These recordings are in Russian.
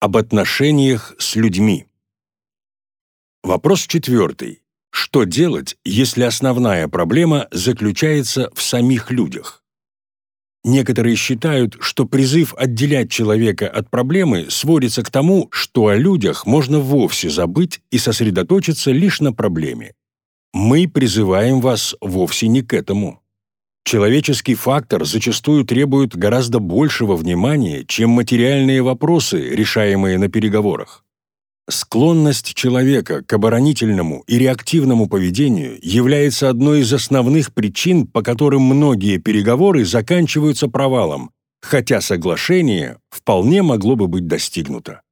Об отношениях с людьми. Вопрос четвертый. Что делать, если основная проблема заключается в самих людях? Некоторые считают, что призыв отделять человека от проблемы сводится к тому, что о людях можно вовсе забыть и сосредоточиться лишь на проблеме. Мы призываем вас вовсе не к этому. Человеческий фактор зачастую требует гораздо большего внимания, чем материальные вопросы, решаемые на переговорах. Склонность человека к оборонительному и реактивному поведению является одной из основных причин, по которым многие переговоры заканчиваются провалом, хотя соглашение вполне могло бы быть достигнуто.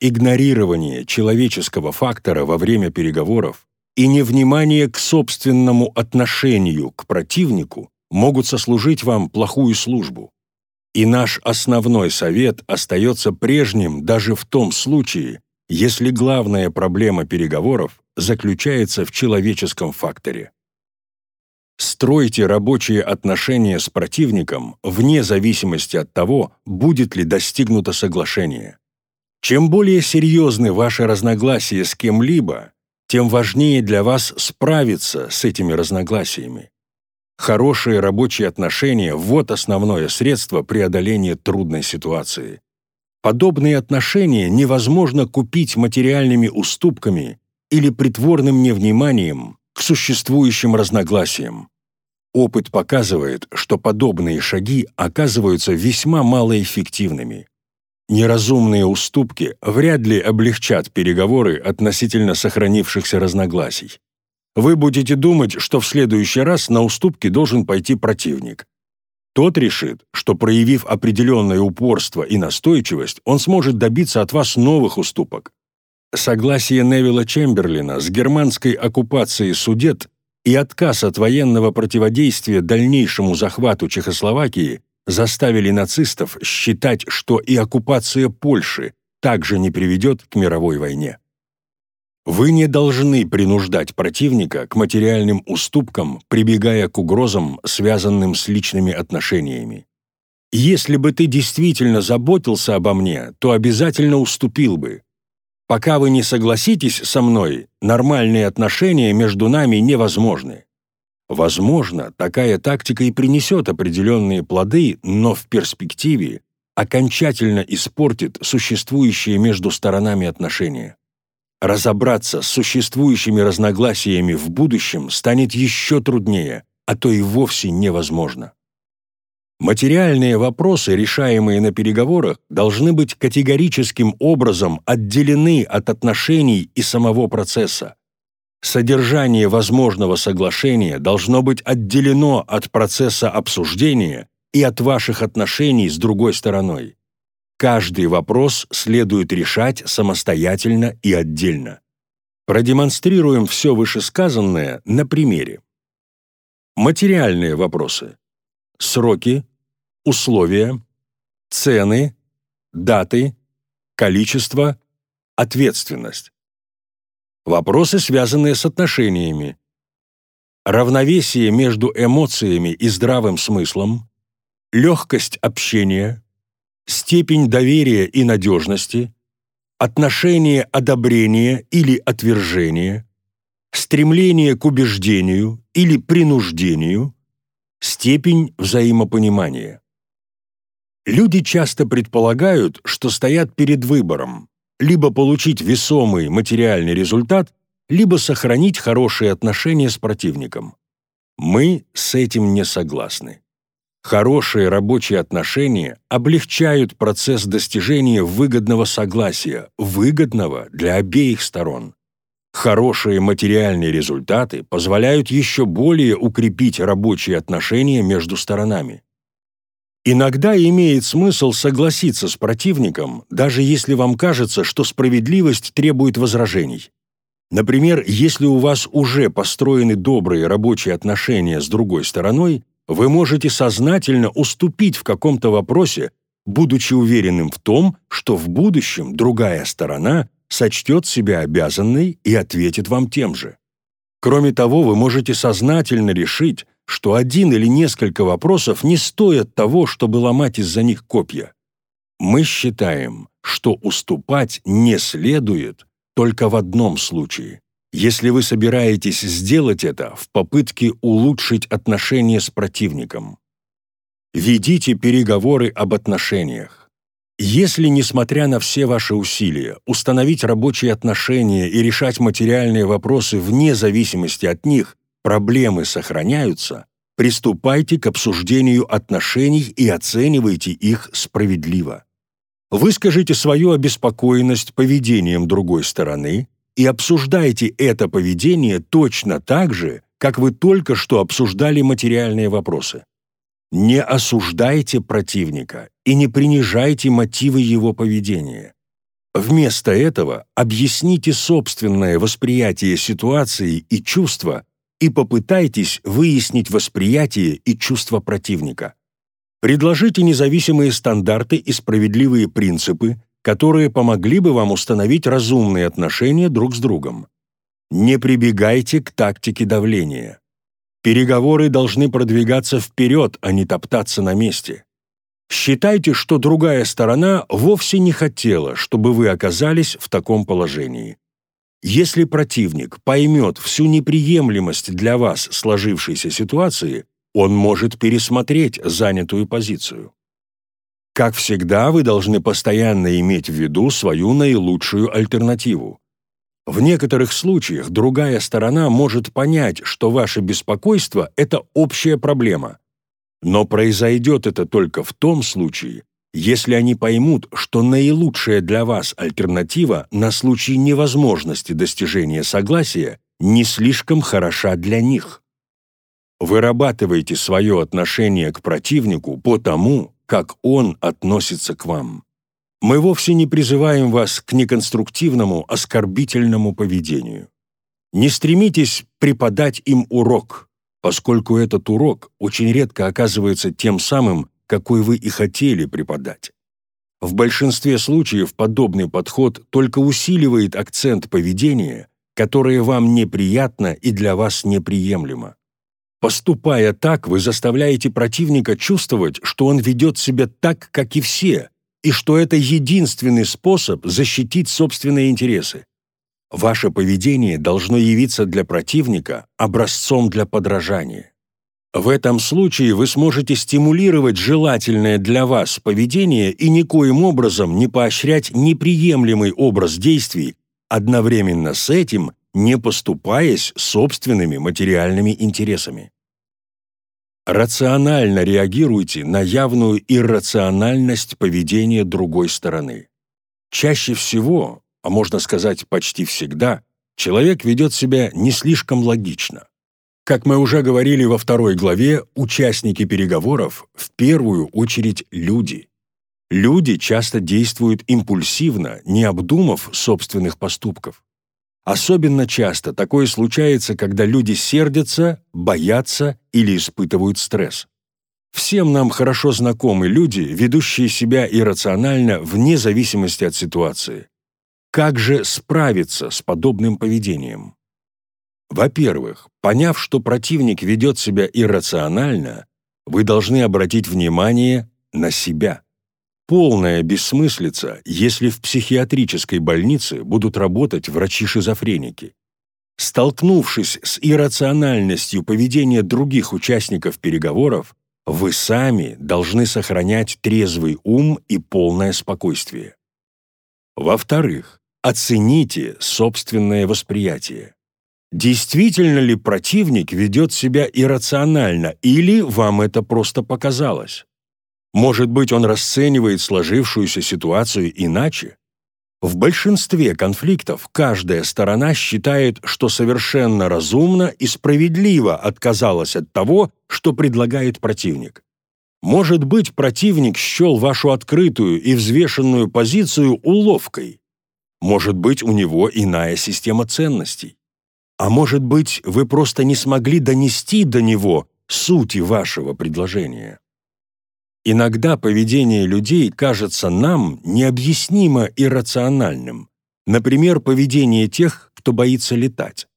Игнорирование человеческого фактора во время переговоров и невнимание к собственному отношению к противнику могут сослужить вам плохую службу. И наш основной совет остается прежним даже в том случае, если главная проблема переговоров заключается в человеческом факторе. Стройте рабочие отношения с противником вне зависимости от того, будет ли достигнуто соглашение. Чем более серьезны ваши разногласия с кем-либо, тем важнее для вас справиться с этими разногласиями. Хорошие рабочие отношения – вот основное средство преодоления трудной ситуации. Подобные отношения невозможно купить материальными уступками или притворным невниманием к существующим разногласиям. Опыт показывает, что подобные шаги оказываются весьма малоэффективными. Неразумные уступки вряд ли облегчат переговоры относительно сохранившихся разногласий. Вы будете думать, что в следующий раз на уступки должен пойти противник. Тот решит, что проявив определенное упорство и настойчивость, он сможет добиться от вас новых уступок. Согласие Невилла Чемберлина с германской оккупацией Судет и отказ от военного противодействия дальнейшему захвату Чехословакии заставили нацистов считать, что и оккупация Польши также не приведет к мировой войне. Вы не должны принуждать противника к материальным уступкам, прибегая к угрозам, связанным с личными отношениями. Если бы ты действительно заботился обо мне, то обязательно уступил бы. Пока вы не согласитесь со мной, нормальные отношения между нами невозможны. Возможно, такая тактика и принесет определенные плоды, но в перспективе окончательно испортит существующие между сторонами отношения. Разобраться с существующими разногласиями в будущем станет еще труднее, а то и вовсе невозможно. Материальные вопросы, решаемые на переговорах, должны быть категорическим образом отделены от отношений и самого процесса. Содержание возможного соглашения должно быть отделено от процесса обсуждения и от ваших отношений с другой стороной. Каждый вопрос следует решать самостоятельно и отдельно. Продемонстрируем все вышесказанное на примере. Материальные вопросы. Сроки, условия, цены, даты, количество, ответственность. Вопросы, связанные с отношениями. Равновесие между эмоциями и здравым смыслом, легкость общения, степень доверия и надежности, отношение одобрения или отвержения, стремление к убеждению или принуждению, степень взаимопонимания. Люди часто предполагают, что стоят перед выбором либо получить весомый материальный результат, либо сохранить хорошие отношения с противником. Мы с этим не согласны. Хорошие рабочие отношения облегчают процесс достижения выгодного согласия, выгодного для обеих сторон. Хорошие материальные результаты позволяют еще более укрепить рабочие отношения между сторонами. Иногда имеет смысл согласиться с противником, даже если вам кажется, что справедливость требует возражений. Например, если у вас уже построены добрые рабочие отношения с другой стороной, вы можете сознательно уступить в каком-то вопросе, будучи уверенным в том, что в будущем другая сторона сочтет себя обязанной и ответит вам тем же. Кроме того, вы можете сознательно решить, что один или несколько вопросов не стоят того, чтобы ломать из-за них копья. Мы считаем, что уступать не следует только в одном случае, если вы собираетесь сделать это в попытке улучшить отношения с противником. Ведите переговоры об отношениях. Если, несмотря на все ваши усилия, установить рабочие отношения и решать материальные вопросы вне зависимости от них, проблемы сохраняются, приступайте к обсуждению отношений и оценивайте их справедливо. Выскажите свою обеспокоенность поведением другой стороны и обсуждайте это поведение точно так же, как вы только что обсуждали материальные вопросы. Не осуждайте противника и не принижайте мотивы его поведения. Вместо этого объясните собственное восприятие ситуации и чувства и попытайтесь выяснить восприятие и чувства противника. Предложите независимые стандарты и справедливые принципы, которые помогли бы вам установить разумные отношения друг с другом. Не прибегайте к тактике давления. Переговоры должны продвигаться вперед, а не топтаться на месте. Считайте, что другая сторона вовсе не хотела, чтобы вы оказались в таком положении. Если противник поймет всю неприемлемость для вас сложившейся ситуации, он может пересмотреть занятую позицию. Как всегда, вы должны постоянно иметь в виду свою наилучшую альтернативу. В некоторых случаях другая сторона может понять, что ваше беспокойство – это общая проблема. Но произойдет это только в том случае, если они поймут, что наилучшая для вас альтернатива на случай невозможности достижения согласия не слишком хороша для них. Вырабатывайте свое отношение к противнику по тому, как он относится к вам. Мы вовсе не призываем вас к неконструктивному, оскорбительному поведению. Не стремитесь преподать им урок, поскольку этот урок очень редко оказывается тем самым, какой вы и хотели преподать. В большинстве случаев подобный подход только усиливает акцент поведения, которое вам неприятно и для вас неприемлемо. Поступая так, вы заставляете противника чувствовать, что он ведет себя так, как и все, и что это единственный способ защитить собственные интересы. Ваше поведение должно явиться для противника образцом для подражания. В этом случае вы сможете стимулировать желательное для вас поведение и никоим образом не поощрять неприемлемый образ действий, одновременно с этим не поступаясь собственными материальными интересами. Рационально реагируйте на явную иррациональность поведения другой стороны. Чаще всего, а можно сказать почти всегда, человек ведет себя не слишком логично. Как мы уже говорили во второй главе, участники переговоров в первую очередь люди. Люди часто действуют импульсивно, не обдумав собственных поступков. Особенно часто такое случается, когда люди сердятся, боятся или испытывают стресс. Всем нам хорошо знакомы люди, ведущие себя иррационально вне зависимости от ситуации. Как же справиться с подобным поведением? Во-первых, поняв, что противник ведет себя иррационально, вы должны обратить внимание на себя. Полная бессмыслица, если в психиатрической больнице будут работать врачи-шизофреники. Столкнувшись с иррациональностью поведения других участников переговоров, вы сами должны сохранять трезвый ум и полное спокойствие. Во-вторых, оцените собственное восприятие. Действительно ли противник ведет себя иррационально, или вам это просто показалось? Может быть, он расценивает сложившуюся ситуацию иначе? В большинстве конфликтов каждая сторона считает, что совершенно разумно и справедливо отказалась от того, что предлагает противник. Может быть, противник счел вашу открытую и взвешенную позицию уловкой. Может быть, у него иная система ценностей. А может быть, вы просто не смогли донести до него сути вашего предложения. Иногда поведение людей кажется нам необъяснимо иррациональным, например, поведение тех, кто боится летать.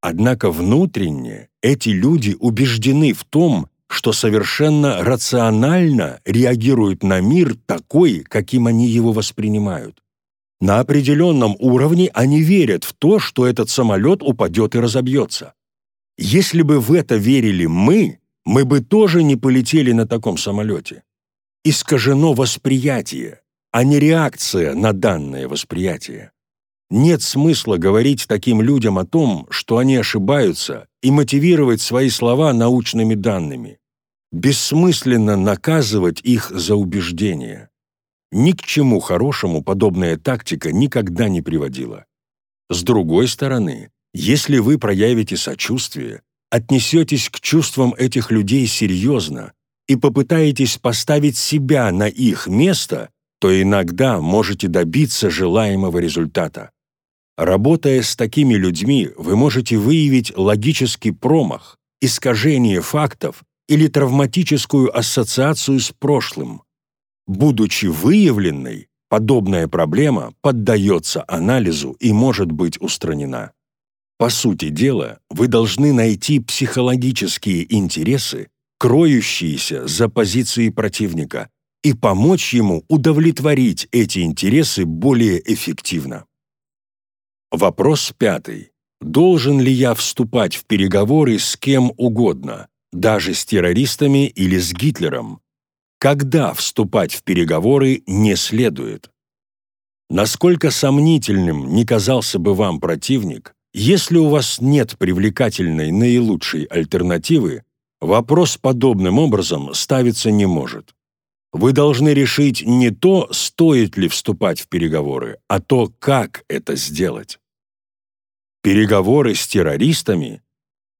Однако внутренне эти люди убеждены в том, что совершенно рационально реагируют на мир такой, каким они его воспринимают. На определенном уровне они верят в то, что этот самолет упадет и разобьется. Если бы в это верили мы, мы бы тоже не полетели на таком самолете. Искажено восприятие, а не реакция на данное восприятие. Нет смысла говорить таким людям о том, что они ошибаются, и мотивировать свои слова научными данными. Бессмысленно наказывать их за убеждения. Ни к чему хорошему подобная тактика никогда не приводила. С другой стороны, если вы проявите сочувствие, отнесетесь к чувствам этих людей серьезно и попытаетесь поставить себя на их место, то иногда можете добиться желаемого результата. Работая с такими людьми, вы можете выявить логический промах, искажение фактов или травматическую ассоциацию с прошлым. Будучи выявленной, подобная проблема поддается анализу и может быть устранена. По сути дела, вы должны найти психологические интересы, кроющиеся за позицией противника, и помочь ему удовлетворить эти интересы более эффективно. Вопрос пятый. Должен ли я вступать в переговоры с кем угодно, даже с террористами или с Гитлером, когда вступать в переговоры не следует. Насколько сомнительным не казался бы вам противник, если у вас нет привлекательной наилучшей альтернативы, вопрос подобным образом ставиться не может. Вы должны решить не то, стоит ли вступать в переговоры, а то, как это сделать. Переговоры с террористами?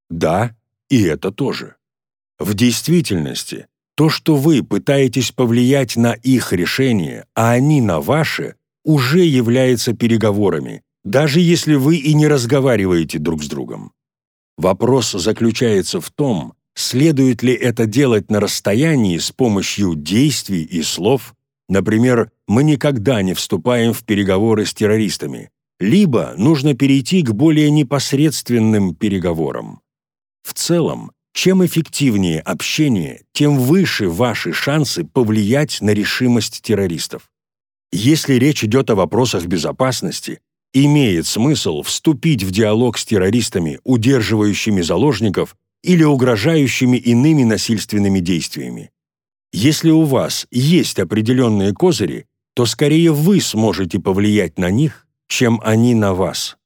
Да, и это тоже. В действительности, то, что вы пытаетесь повлиять на их решение, а они на ваше, уже является переговорами, даже если вы и не разговариваете друг с другом. Вопрос заключается в том, следует ли это делать на расстоянии с помощью действий и слов, например, мы никогда не вступаем в переговоры с террористами, либо нужно перейти к более непосредственным переговорам. В целом, чем эффективнее общение, тем выше ваши шансы повлиять на решимость террористов. Если речь идет о вопросах безопасности, имеет смысл вступить в диалог с террористами, удерживающими заложников или угрожающими иными насильственными действиями. Если у вас есть определенные козыри, то скорее вы сможете повлиять на них, чем они на вас.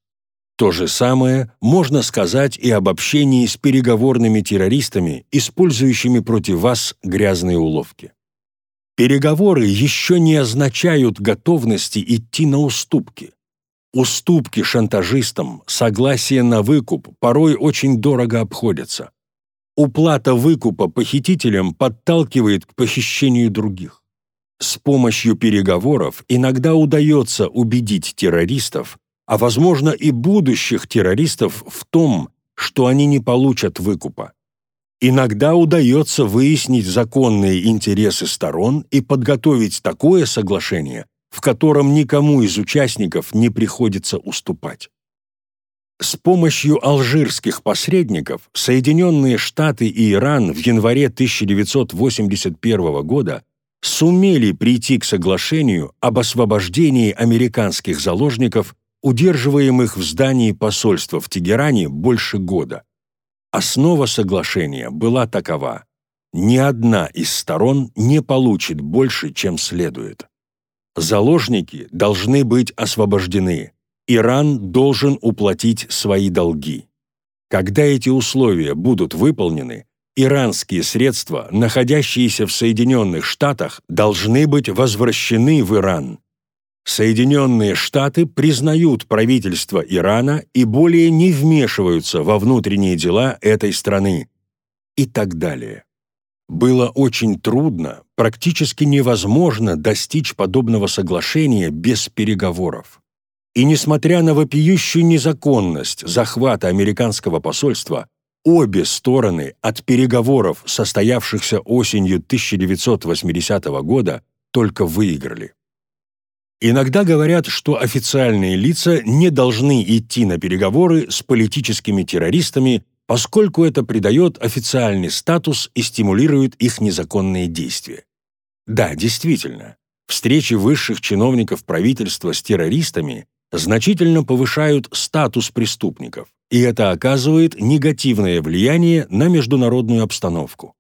То же самое можно сказать и об общении с переговорными террористами, использующими против вас грязные уловки. Переговоры еще не означают готовности идти на уступки. Уступки шантажистам, согласие на выкуп порой очень дорого обходятся. Уплата выкупа похитителям подталкивает к похищению других. С помощью переговоров иногда удается убедить террористов, а, возможно, и будущих террористов в том, что они не получат выкупа. Иногда удается выяснить законные интересы сторон и подготовить такое соглашение, в котором никому из участников не приходится уступать. С помощью алжирских посредников Соединенные Штаты и Иран в январе 1981 года сумели прийти к соглашению об освобождении американских заложников удерживаемых в здании посольства в Тегеране больше года. Основа соглашения была такова. Ни одна из сторон не получит больше, чем следует. Заложники должны быть освобождены. Иран должен уплатить свои долги. Когда эти условия будут выполнены, иранские средства, находящиеся в Соединенных Штатах, должны быть возвращены в Иран, Соединенные Штаты признают правительство Ирана и более не вмешиваются во внутренние дела этой страны и так далее. Было очень трудно, практически невозможно достичь подобного соглашения без переговоров. И несмотря на вопиющую незаконность захвата американского посольства, обе стороны от переговоров, состоявшихся осенью 1980 года, только выиграли. Иногда говорят, что официальные лица не должны идти на переговоры с политическими террористами поскольку это придает официальный статус и стимулирует их незаконные действия. Да, действительно, встречи высших чиновников правительства с террористами значительно повышают статус преступников, и это оказывает негативное влияние на международную обстановку.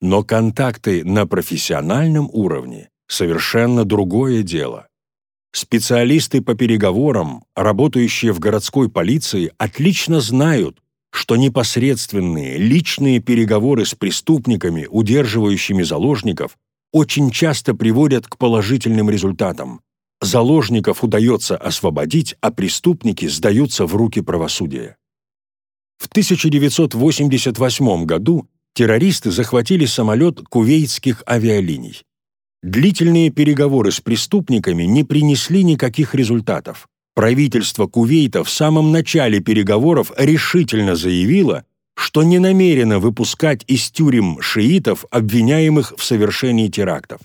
Но контакты на профессиональном уровне – совершенно другое дело. Специалисты по переговорам, работающие в городской полиции, отлично знают, что непосредственные личные переговоры с преступниками, удерживающими заложников, очень часто приводят к положительным результатам. Заложников удается освободить, а преступники сдаются в руки правосудия. В 1988 году террористы захватили самолет кувейтских авиалиний. Длительные переговоры с преступниками не принесли никаких результатов. Правительство Кувейта в самом начале переговоров решительно заявило, что не намерено выпускать из тюрем шиитов, обвиняемых в совершении терактов.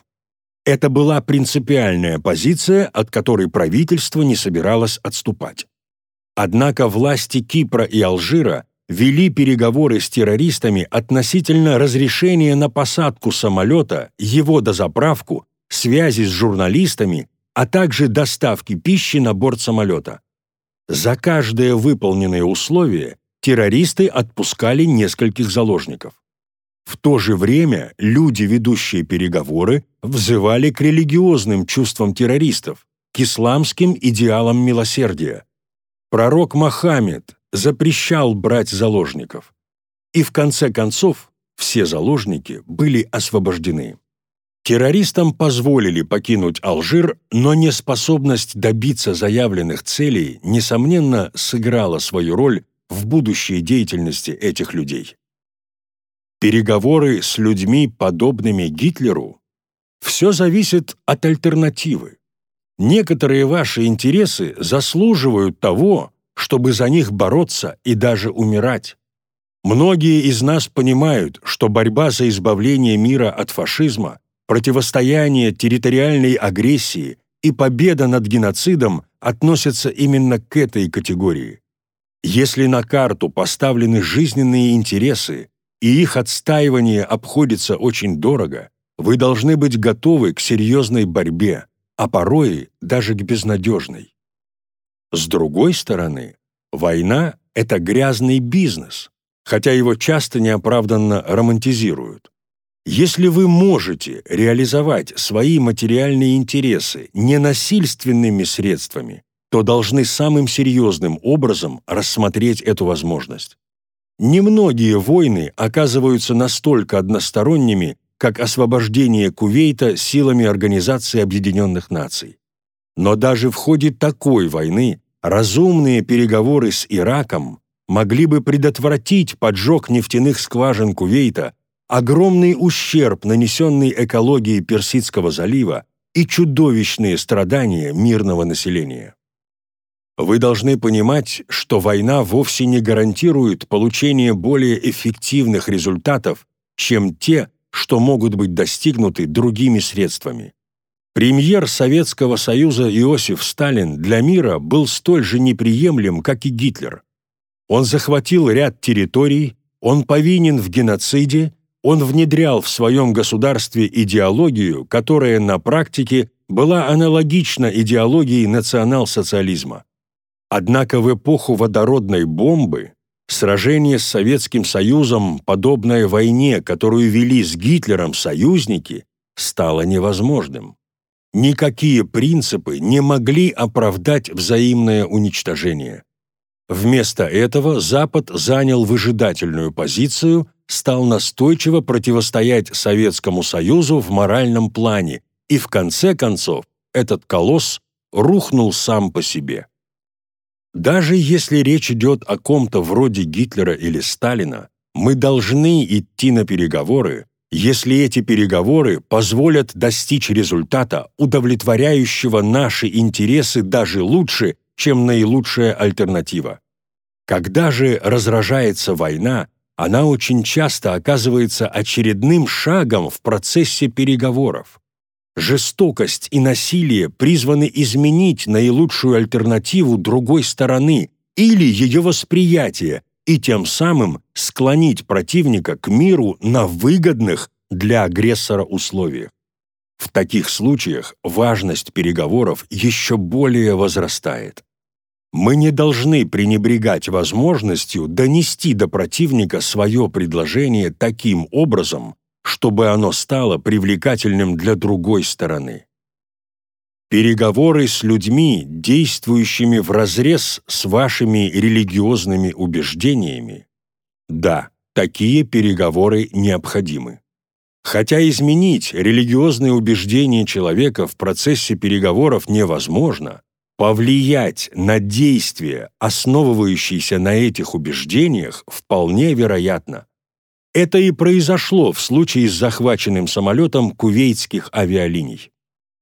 Это была принципиальная позиция, от которой правительство не собиралось отступать. Однако власти Кипра и Алжира вели переговоры с террористами относительно разрешения на посадку самолета, его дозаправку, связи с журналистами а также доставки пищи на борт самолета. За каждое выполненное условие террористы отпускали нескольких заложников. В то же время люди, ведущие переговоры, взывали к религиозным чувствам террористов, к исламским идеалам милосердия. Пророк Мохаммед запрещал брать заложников. И в конце концов все заложники были освобождены. Террористам позволили покинуть Алжир, но неспособность добиться заявленных целей, несомненно, сыграла свою роль в будущей деятельности этих людей. Переговоры с людьми, подобными Гитлеру, все зависит от альтернативы. Некоторые ваши интересы заслуживают того, чтобы за них бороться и даже умирать. Многие из нас понимают, что борьба за избавление мира от фашизма противостояние территориальной агрессии и победа над геноцидом относятся именно к этой категории. Если на карту поставлены жизненные интересы и их отстаивание обходится очень дорого, вы должны быть готовы к серьезной борьбе, а порой даже к безнадежной. С другой стороны, война — это грязный бизнес, хотя его часто неоправданно романтизируют. Если вы можете реализовать свои материальные интересы ненасильственными средствами, то должны самым серьезным образом рассмотреть эту возможность. Немногие войны оказываются настолько односторонними, как освобождение Кувейта силами Организации Объединенных Наций. Но даже в ходе такой войны разумные переговоры с Ираком могли бы предотвратить поджог нефтяных скважин Кувейта огромный ущерб, нанесенный экологии Персидского залива и чудовищные страдания мирного населения. Вы должны понимать, что война вовсе не гарантирует получение более эффективных результатов, чем те, что могут быть достигнуты другими средствами. Премьер Советского Союза Иосиф Сталин для мира был столь же неприемлем, как и Гитлер. Он захватил ряд территорий, он повинен в геноциде он внедрял в своем государстве идеологию, которая на практике была аналогична идеологии национал-социализма. Однако в эпоху водородной бомбы сражение с Советским Союзом, подобное войне, которую вели с Гитлером союзники, стало невозможным. Никакие принципы не могли оправдать взаимное уничтожение. Вместо этого Запад занял выжидательную позицию – стал настойчиво противостоять Советскому Союзу в моральном плане, и в конце концов этот колосс рухнул сам по себе. Даже если речь идет о ком-то вроде Гитлера или Сталина, мы должны идти на переговоры, если эти переговоры позволят достичь результата, удовлетворяющего наши интересы даже лучше, чем наилучшая альтернатива. Когда же разражается война, она очень часто оказывается очередным шагом в процессе переговоров. Жестокость и насилие призваны изменить наилучшую альтернативу другой стороны или ее восприятие, и тем самым склонить противника к миру на выгодных для агрессора условиях. В таких случаях важность переговоров еще более возрастает. Мы не должны пренебрегать возможностью донести до противника свое предложение таким образом, чтобы оно стало привлекательным для другой стороны. Переговоры с людьми, действующими вразрез с вашими религиозными убеждениями. Да, такие переговоры необходимы. Хотя изменить религиозные убеждения человека в процессе переговоров невозможно, повлиять на действия, основывающиеся на этих убеждениях, вполне вероятно. Это и произошло в случае с захваченным самолетом кувейтских авиалиний.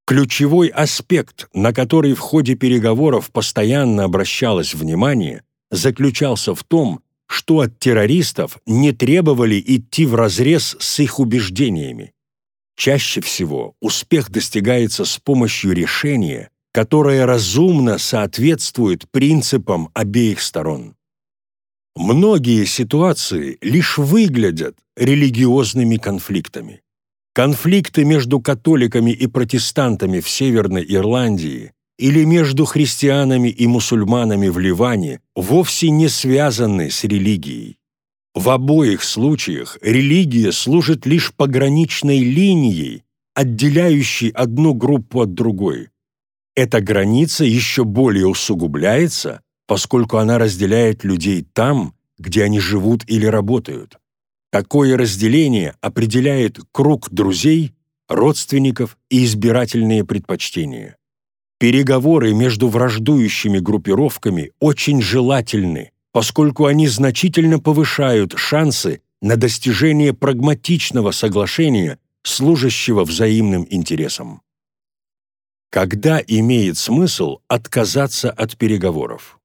Ключевой аспект, на который в ходе переговоров постоянно обращалось внимание, заключался в том, что от террористов не требовали идти вразрез с их убеждениями. Чаще всего успех достигается с помощью решения, которое разумно соответствует принципам обеих сторон. Многие ситуации лишь выглядят религиозными конфликтами. Конфликты между католиками и протестантами в Северной Ирландии или между христианами и мусульманами в Ливане вовсе не связаны с религией. В обоих случаях религия служит лишь пограничной линией, отделяющей одну группу от другой. Эта граница еще более усугубляется, поскольку она разделяет людей там, где они живут или работают. Такое разделение определяет круг друзей, родственников и избирательные предпочтения. Переговоры между враждующими группировками очень желательны, поскольку они значительно повышают шансы на достижение прагматичного соглашения, служащего взаимным интересам. Когда имеет смысл отказаться от переговоров?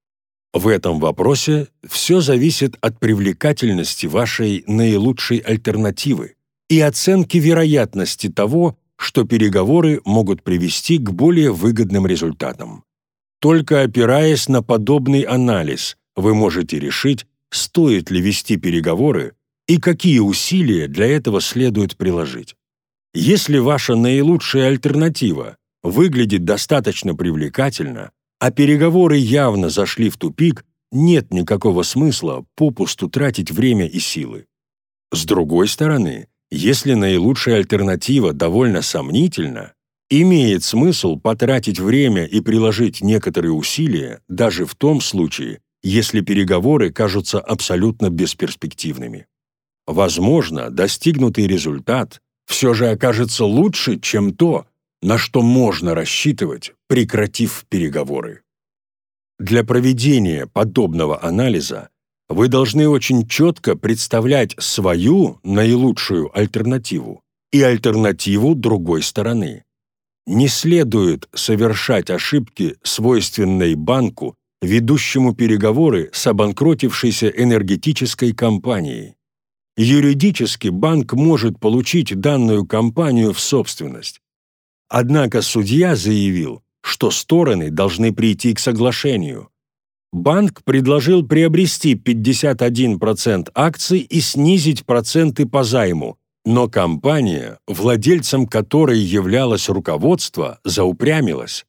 В этом вопросе все зависит от привлекательности вашей наилучшей альтернативы и оценки вероятности того, что переговоры могут привести к более выгодным результатам. Только опираясь на подобный анализ, вы можете решить, стоит ли вести переговоры и какие усилия для этого следует приложить. Если ваша наилучшая альтернатива выглядит достаточно привлекательно, а переговоры явно зашли в тупик, нет никакого смысла попусту тратить время и силы. С другой стороны, если наилучшая альтернатива довольно сомнительна, имеет смысл потратить время и приложить некоторые усилия даже в том случае, если переговоры кажутся абсолютно бесперспективными. Возможно, достигнутый результат все же окажется лучше, чем то, на что можно рассчитывать, прекратив переговоры. Для проведения подобного анализа вы должны очень четко представлять свою наилучшую альтернативу и альтернативу другой стороны. Не следует совершать ошибки, свойственной банку, ведущему переговоры с обанкротившейся энергетической компанией. Юридически банк может получить данную компанию в собственность. Однако судья заявил, что стороны должны прийти к соглашению – банк предложил приобрести 51% акций и снизить проценты по займу, но компания, владельцем которой являлось руководство, заупрямилась.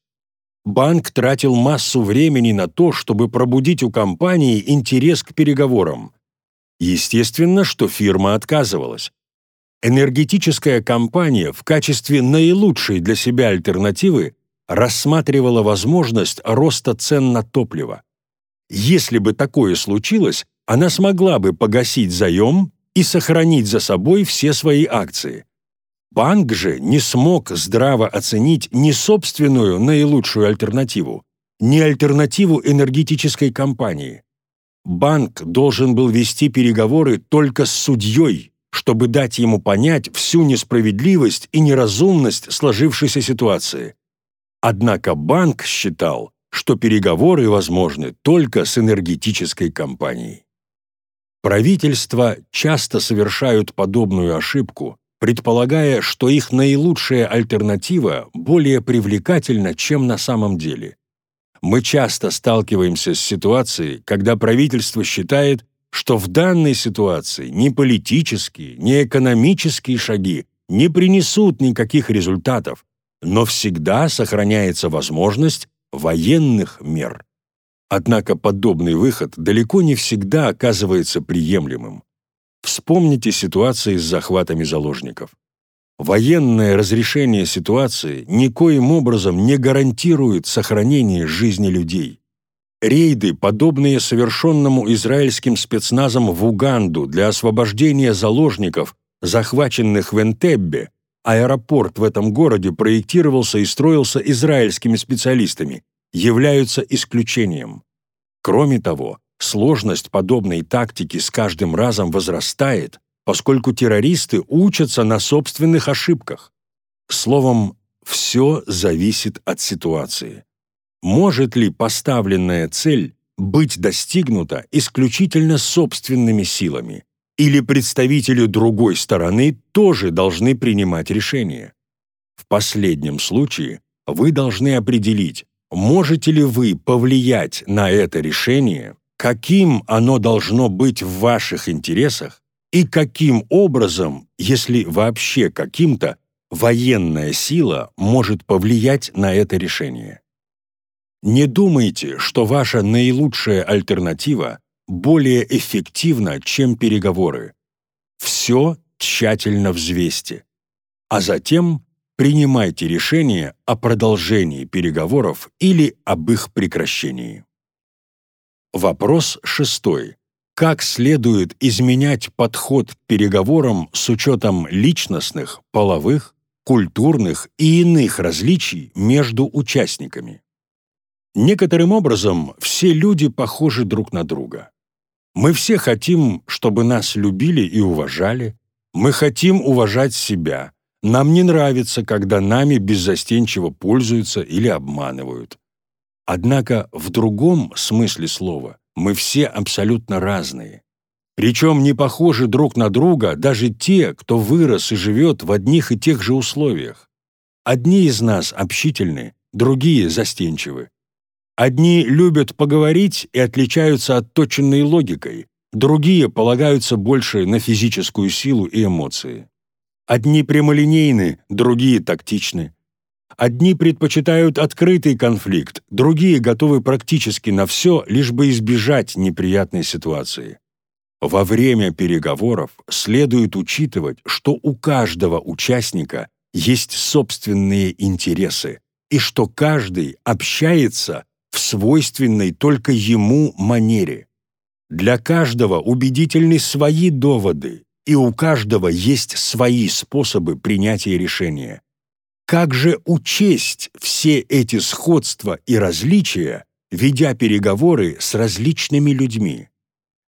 Банк тратил массу времени на то, чтобы пробудить у компании интерес к переговорам. Естественно, что фирма отказывалась. Энергетическая компания в качестве наилучшей для себя альтернативы рассматривала возможность роста цен на топливо. Если бы такое случилось, она смогла бы погасить заем и сохранить за собой все свои акции. Банк же не смог здраво оценить ни собственную наилучшую альтернативу, ни альтернативу энергетической компании. Банк должен был вести переговоры только с судьей, чтобы дать ему понять всю несправедливость и неразумность сложившейся ситуации. Однако банк считал, что переговоры возможны только с энергетической компанией. Правительства часто совершают подобную ошибку, предполагая, что их наилучшая альтернатива более привлекательна, чем на самом деле. Мы часто сталкиваемся с ситуацией, когда правительство считает, что в данной ситуации ни политические, ни экономические шаги не принесут никаких результатов, но всегда сохраняется возможность военных мер. Однако подобный выход далеко не всегда оказывается приемлемым. Вспомните ситуации с захватами заложников. Военное разрешение ситуации никоим образом не гарантирует сохранение жизни людей. Рейды, подобные совершенному израильским спецназом в Уганду для освобождения заложников, захваченных в Энтеббе, аэропорт в этом городе проектировался и строился израильскими специалистами, являются исключением. Кроме того, сложность подобной тактики с каждым разом возрастает, поскольку террористы учатся на собственных ошибках. Словом, все зависит от ситуации. Может ли поставленная цель быть достигнута исключительно собственными силами? Или представители другой стороны тоже должны принимать решения? В последнем случае вы должны определить, можете ли вы повлиять на это решение, каким оно должно быть в ваших интересах и каким образом, если вообще каким-то, военная сила может повлиять на это решение. Не думайте, что ваша наилучшая альтернатива более эффективна, чем переговоры. Все тщательно взвесьте. А затем принимайте решение о продолжении переговоров или об их прекращении. Вопрос шестой. Как следует изменять подход к переговорам с учетом личностных, половых, культурных и иных различий между участниками? Некоторым образом все люди похожи друг на друга. Мы все хотим, чтобы нас любили и уважали. Мы хотим уважать себя. Нам не нравится, когда нами беззастенчиво пользуются или обманывают. Однако в другом смысле слова мы все абсолютно разные. Причем не похожи друг на друга даже те, кто вырос и живет в одних и тех же условиях. Одни из нас общительны, другие застенчивы. Одни любят поговорить и отличаются отточенной логикой, другие полагаются больше на физическую силу и эмоции. Одни прямолинейны, другие тактичны. Одни предпочитают открытый конфликт, другие готовы практически на все, лишь бы избежать неприятной ситуации. Во время переговоров следует учитывать, что у каждого участника есть собственные интересы, и что каждый общается в свойственной только ему манере. Для каждого убедительны свои доводы, и у каждого есть свои способы принятия решения. Как же учесть все эти сходства и различия, ведя переговоры с различными людьми?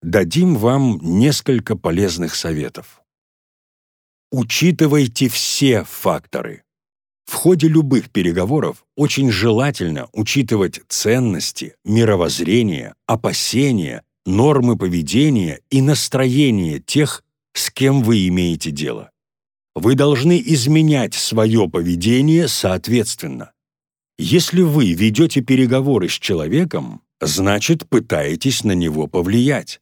Дадим вам несколько полезных советов. Учитывайте все факторы. В ходе любых переговоров очень желательно учитывать ценности, мировоззрение, опасения, нормы поведения и настроение тех, с кем вы имеете дело. Вы должны изменять свое поведение соответственно. Если вы ведете переговоры с человеком, значит, пытаетесь на него повлиять.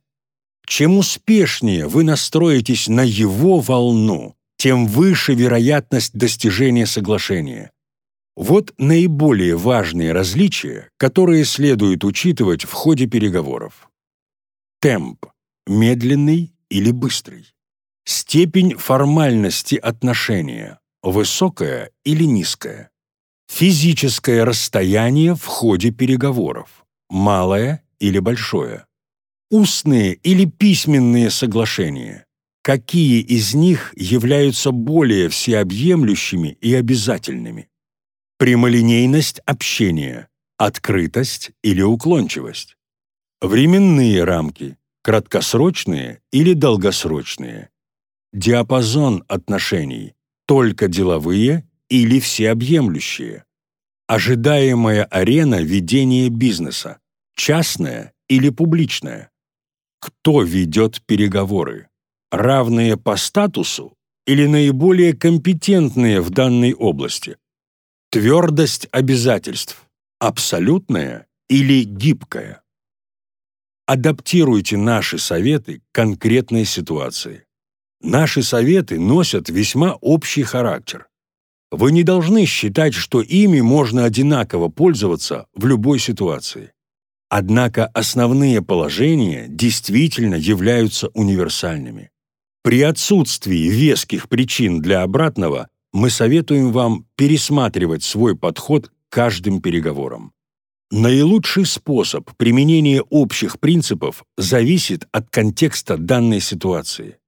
Чем успешнее вы настроитесь на его волну, тем выше вероятность достижения соглашения. Вот наиболее важные различия, которые следует учитывать в ходе переговоров. Темп – медленный или быстрый. Степень формальности отношения – высокая или низкая. Физическое расстояние в ходе переговоров – малое или большое. Устные или письменные соглашения какие из них являются более всеобъемлющими и обязательными. Прямолинейность общения, открытость или уклончивость. Временные рамки, краткосрочные или долгосрочные. Диапазон отношений, только деловые или всеобъемлющие. Ожидаемая арена ведения бизнеса, частная или публичная. Кто ведет переговоры? Равные по статусу или наиболее компетентные в данной области? Твердость обязательств, абсолютная или гибкая? Адаптируйте наши советы к конкретной ситуации. Наши советы носят весьма общий характер. Вы не должны считать, что ими можно одинаково пользоваться в любой ситуации. Однако основные положения действительно являются универсальными. При отсутствии веских причин для обратного мы советуем вам пересматривать свой подход к каждым переговорам. Наилучший способ применения общих принципов зависит от контекста данной ситуации.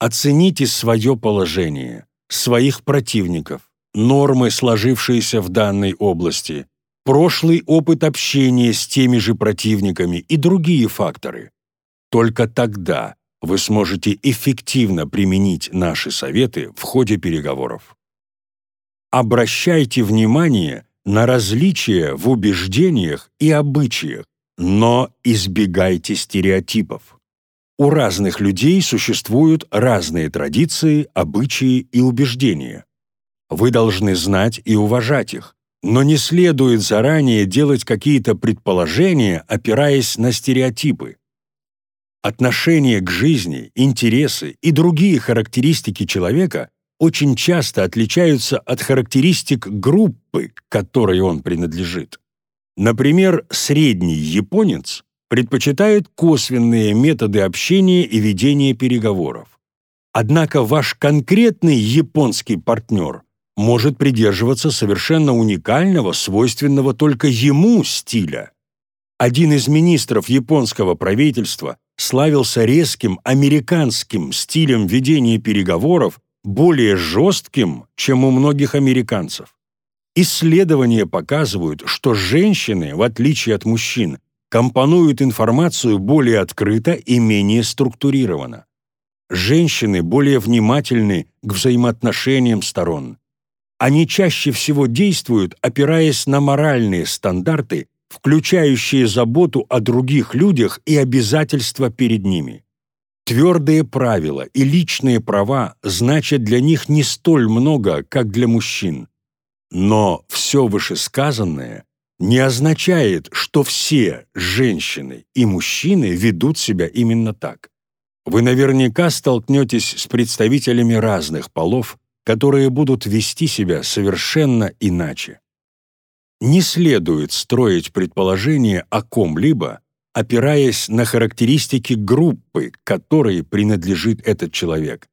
Оцените свое положение, своих противников, нормы, сложившиеся в данной области, прошлый опыт общения с теми же противниками и другие факторы. Только тогда вы сможете эффективно применить наши советы в ходе переговоров. Обращайте внимание на различия в убеждениях и обычаях, но избегайте стереотипов. У разных людей существуют разные традиции, обычаи и убеждения. Вы должны знать и уважать их, но не следует заранее делать какие-то предположения, опираясь на стереотипы. Отношение к жизни, интересы и другие характеристики человека очень часто отличаются от характеристик группы, которой он принадлежит. Например, средний японец предпочитает косвенные методы общения и ведения переговоров. Однако ваш конкретный японский партнер может придерживаться совершенно уникального, свойственного только ему стиля. Один из министров японского правительства славился резким американским стилем ведения переговоров, более жестким, чем у многих американцев. Исследования показывают, что женщины, в отличие от мужчин, компонуют информацию более открыто и менее структурированно. Женщины более внимательны к взаимоотношениям сторон. Они чаще всего действуют, опираясь на моральные стандарты, включающие заботу о других людях и обязательства перед ними. Твердые правила и личные права значат для них не столь много, как для мужчин. Но все вышесказанное не означает, что все женщины и мужчины ведут себя именно так. Вы наверняка столкнетесь с представителями разных полов, которые будут вести себя совершенно иначе. Не следует строить предположение о ком-либо, опираясь на характеристики группы, которой принадлежит этот человек.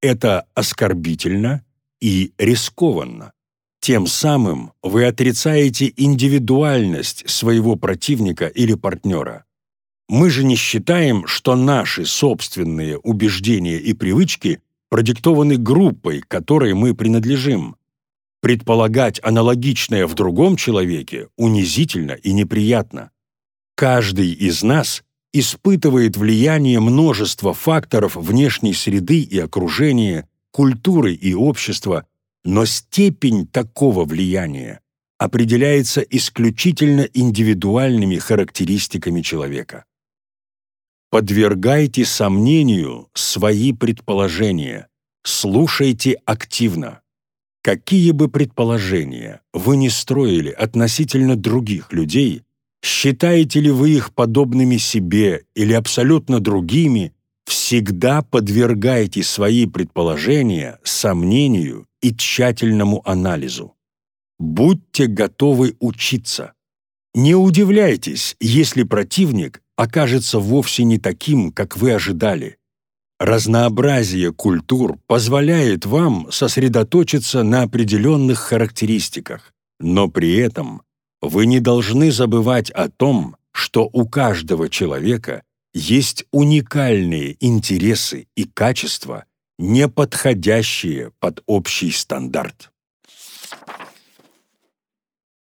Это оскорбительно и рискованно. Тем самым вы отрицаете индивидуальность своего противника или партнера. Мы же не считаем, что наши собственные убеждения и привычки продиктованы группой, которой мы принадлежим. Предполагать аналогичное в другом человеке унизительно и неприятно. Каждый из нас испытывает влияние множества факторов внешней среды и окружения, культуры и общества, но степень такого влияния определяется исключительно индивидуальными характеристиками человека. Подвергайте сомнению свои предположения, слушайте активно. Какие бы предположения вы ни строили относительно других людей, Считаете ли вы их подобными себе или абсолютно другими, всегда подвергайте свои предположения сомнению и тщательному анализу. Будьте готовы учиться. Не удивляйтесь, если противник окажется вовсе не таким, как вы ожидали. Разнообразие культур позволяет вам сосредоточиться на определенных характеристиках, но при этом вы не должны забывать о том, что у каждого человека есть уникальные интересы и качества, не подходящие под общий стандарт.